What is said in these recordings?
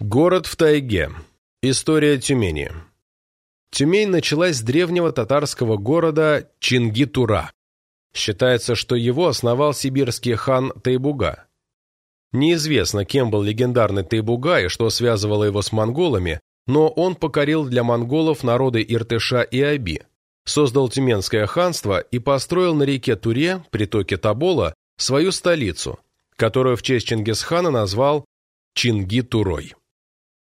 Город в тайге. История Тюмени. Тюмень началась с древнего татарского города Чингитура. Считается, что его основал сибирский хан Тайбуга. Неизвестно, кем был легендарный Тайбуга и что связывало его с монголами, но он покорил для монголов народы Иртыша и Аби, создал Тюменское ханство и построил на реке Туре, притоке Табола, свою столицу, которую в честь Чингисхана назвал Чинги-Турой.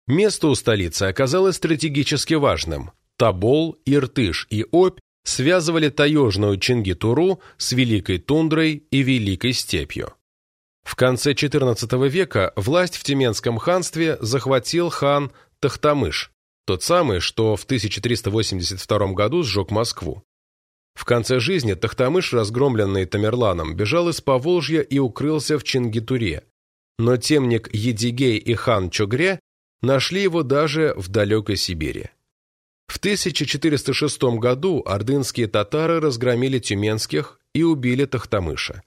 Место у столицы оказалось стратегически важным. Табол, Иртыш и Обь связывали таежную Чингитуру с Великой Тундрой и Великой Степью. В конце XIV века власть в Тюменском ханстве захватил хан Тахтамыш, тот самый, что в 1382 году сжег Москву. В конце жизни Тахтамыш, разгромленный Тамерланом, бежал из Поволжья и укрылся в Чингитуре. Но темник Едигей и хан Чогре нашли его даже в далекой Сибири. В 1406 году ордынские татары разгромили тюменских и убили Тахтамыша.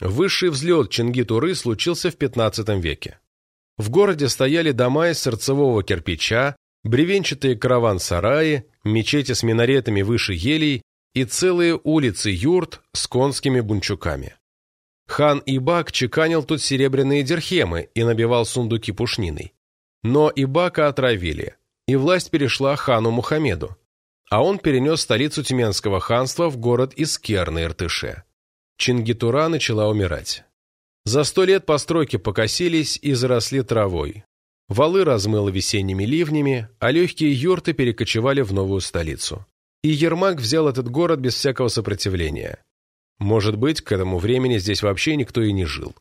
Высший взлет Чингитуры случился в XV веке. В городе стояли дома из сырцевого кирпича, бревенчатые караван-сараи, мечети с минаретами выше елей и целые улицы юрт с конскими бунчуками. Хан Ибак чеканил тут серебряные дирхемы и набивал сундуки пушниной. Но Ибака отравили, и власть перешла хану Мухаммеду, а он перенес столицу Тюменского ханства в город Искер на Иртыше. Чингитура начала умирать. За сто лет постройки покосились и заросли травой. Валы размыло весенними ливнями, а легкие юрты перекочевали в новую столицу. И Ермак взял этот город без всякого сопротивления. Может быть, к этому времени здесь вообще никто и не жил.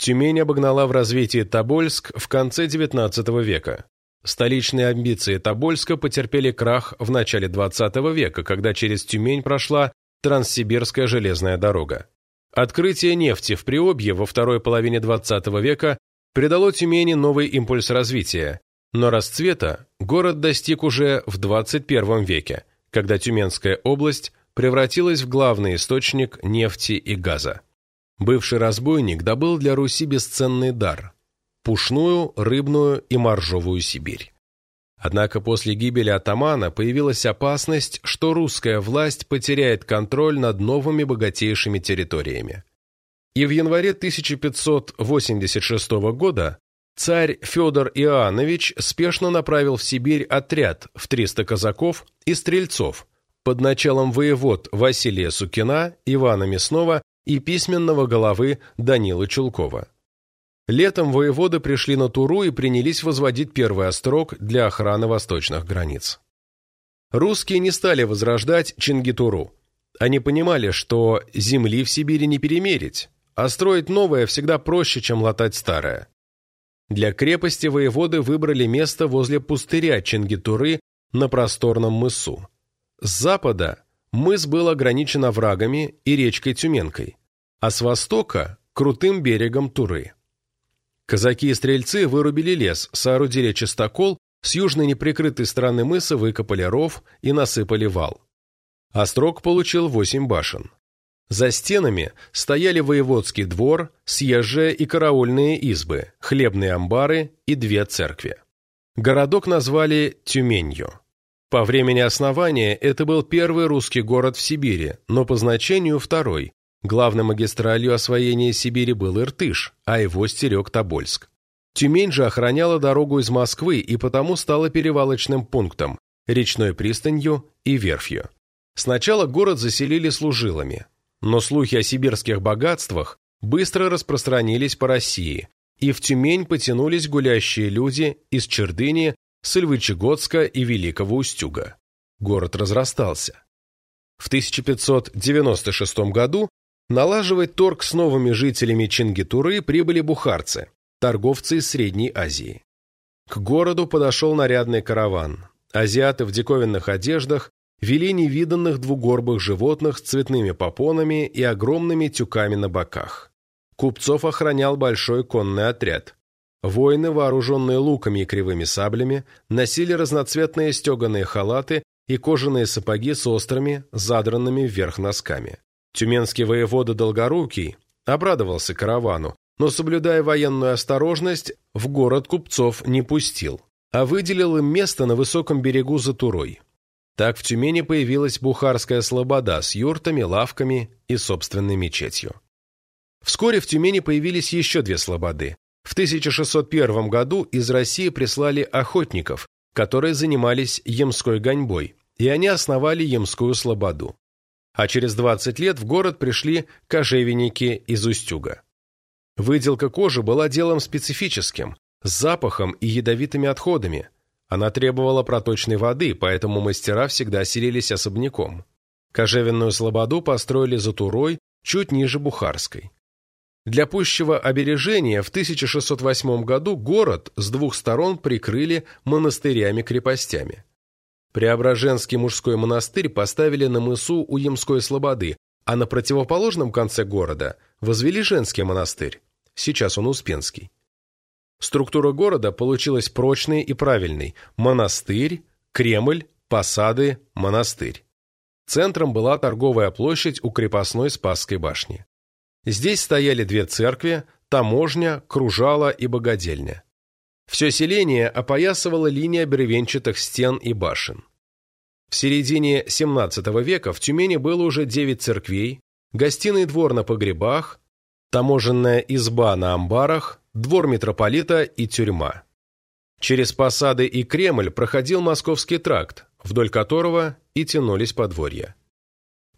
Тюмень обогнала в развитии Тобольск в конце XIX века. Столичные амбиции Тобольска потерпели крах в начале XX века, когда через Тюмень прошла Транссибирская железная дорога. Открытие нефти в Приобье во второй половине XX века придало Тюмени новый импульс развития, но расцвета город достиг уже в XXI веке, когда Тюменская область превратилась в главный источник нефти и газа. Бывший разбойник добыл для Руси бесценный дар – пушную, рыбную и моржовую Сибирь. Однако после гибели атамана появилась опасность, что русская власть потеряет контроль над новыми богатейшими территориями. И в январе 1586 года царь Федор Иоаннович спешно направил в Сибирь отряд в 300 казаков и стрельцов под началом воевод Василия Сукина, Ивана Мяснова и письменного головы Данила Чулкова. Летом воеводы пришли на Туру и принялись возводить первый острог для охраны восточных границ. Русские не стали возрождать Чингитуру. Они понимали, что земли в Сибири не перемерить, а строить новое всегда проще, чем латать старое. Для крепости воеводы выбрали место возле пустыря Чингитуры на просторном мысу. С запада мыс был ограничен оврагами и речкой Тюменкой, а с востока – крутым берегом Туры. Казаки и стрельцы вырубили лес, соорудили чистокол, с южной неприкрытой стороны мыса выкопали ров и насыпали вал. Острог получил восемь башен. За стенами стояли воеводский двор, съезжие и караульные избы, хлебные амбары и две церкви. Городок назвали Тюменью. По времени основания это был первый русский город в Сибири, но по значению второй. Главной магистралью освоения Сибири был Иртыш, а его стерег Тобольск. Тюмень же охраняла дорогу из Москвы и потому стала перевалочным пунктом, речной пристанью и верфью. Сначала город заселили служилами, но слухи о сибирских богатствах быстро распространились по России, и в Тюмень потянулись гулящие люди из Чердыни, Сольвычегодска и Великого Устюга. Город разрастался. В 1596 году налаживать торг с новыми жителями Чингитуры прибыли бухарцы, торговцы из Средней Азии. К городу подошел нарядный караван. Азиаты в диковинных одеждах вели невиданных двугорбых животных с цветными попонами и огромными тюками на боках. Купцов охранял большой конный отряд. Воины, вооруженные луками и кривыми саблями, носили разноцветные стеганые халаты и кожаные сапоги с острыми, задранными вверх носками. Тюменский воевода Долгорукий обрадовался каравану, но, соблюдая военную осторожность, в город купцов не пустил, а выделил им место на высоком берегу за Турой. Так в Тюмени появилась Бухарская слобода с юртами, лавками и собственной мечетью. Вскоре в Тюмени появились еще две слободы. В 1601 году из России прислали охотников, которые занимались ямской гоньбой, и они основали Ямскую слободу. А через 20 лет в город пришли кожевенники из Устюга. Выделка кожи была делом специфическим, с запахом и ядовитыми отходами. Она требовала проточной воды, поэтому мастера всегда селились особняком. Кожевенную слободу построили за Турой, чуть ниже Бухарской. Для пущего обережения в 1608 году город с двух сторон прикрыли монастырями-крепостями. Преображенский мужской монастырь поставили на мысу у Ямской Слободы, а на противоположном конце города возвели женский монастырь. Сейчас он Успенский. Структура города получилась прочной и правильной. Монастырь, Кремль, посады, монастырь. Центром была торговая площадь у крепостной Спасской башни. Здесь стояли две церкви, таможня, кружала и богадельня. Все селение опоясывала линия бревенчатых стен и башен. В середине XVII века в Тюмени было уже девять церквей, гостиный двор на погребах, таможенная изба на амбарах, двор митрополита и тюрьма. Через посады и Кремль проходил Московский тракт, вдоль которого и тянулись подворья.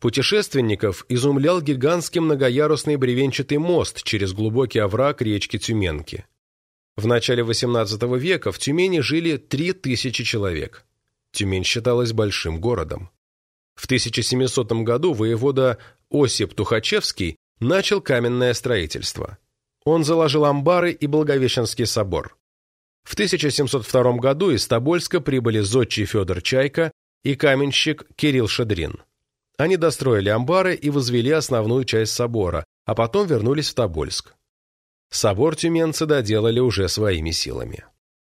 Путешественников изумлял гигантский многоярусный бревенчатый мост через глубокий овраг речки Тюменки. В начале XVIII века в Тюмени жили 3000 человек. Тюмень считалась большим городом. В 1700 году воевода Осип Тухачевский начал каменное строительство. Он заложил амбары и Благовещенский собор. В 1702 году из Тобольска прибыли зодчий Федор Чайка и каменщик Кирилл Шадрин. Они достроили амбары и возвели основную часть собора, а потом вернулись в Тобольск. Собор тюменцы доделали уже своими силами.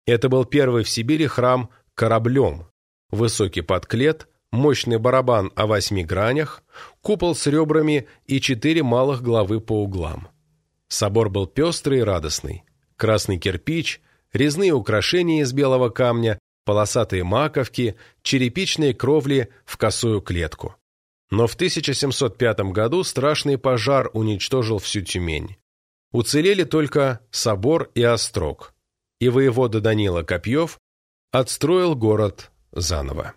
Это был первый в Сибири храм кораблем. Высокий подклет, мощный барабан о восьми гранях, купол с ребрами и четыре малых главы по углам. Собор был пестрый и радостный. Красный кирпич, резные украшения из белого камня, полосатые маковки, черепичные кровли в косую клетку. Но в 1705 году страшный пожар уничтожил всю Тюмень. Уцелели только собор и острог, и воевода Данила Копьев отстроил город заново.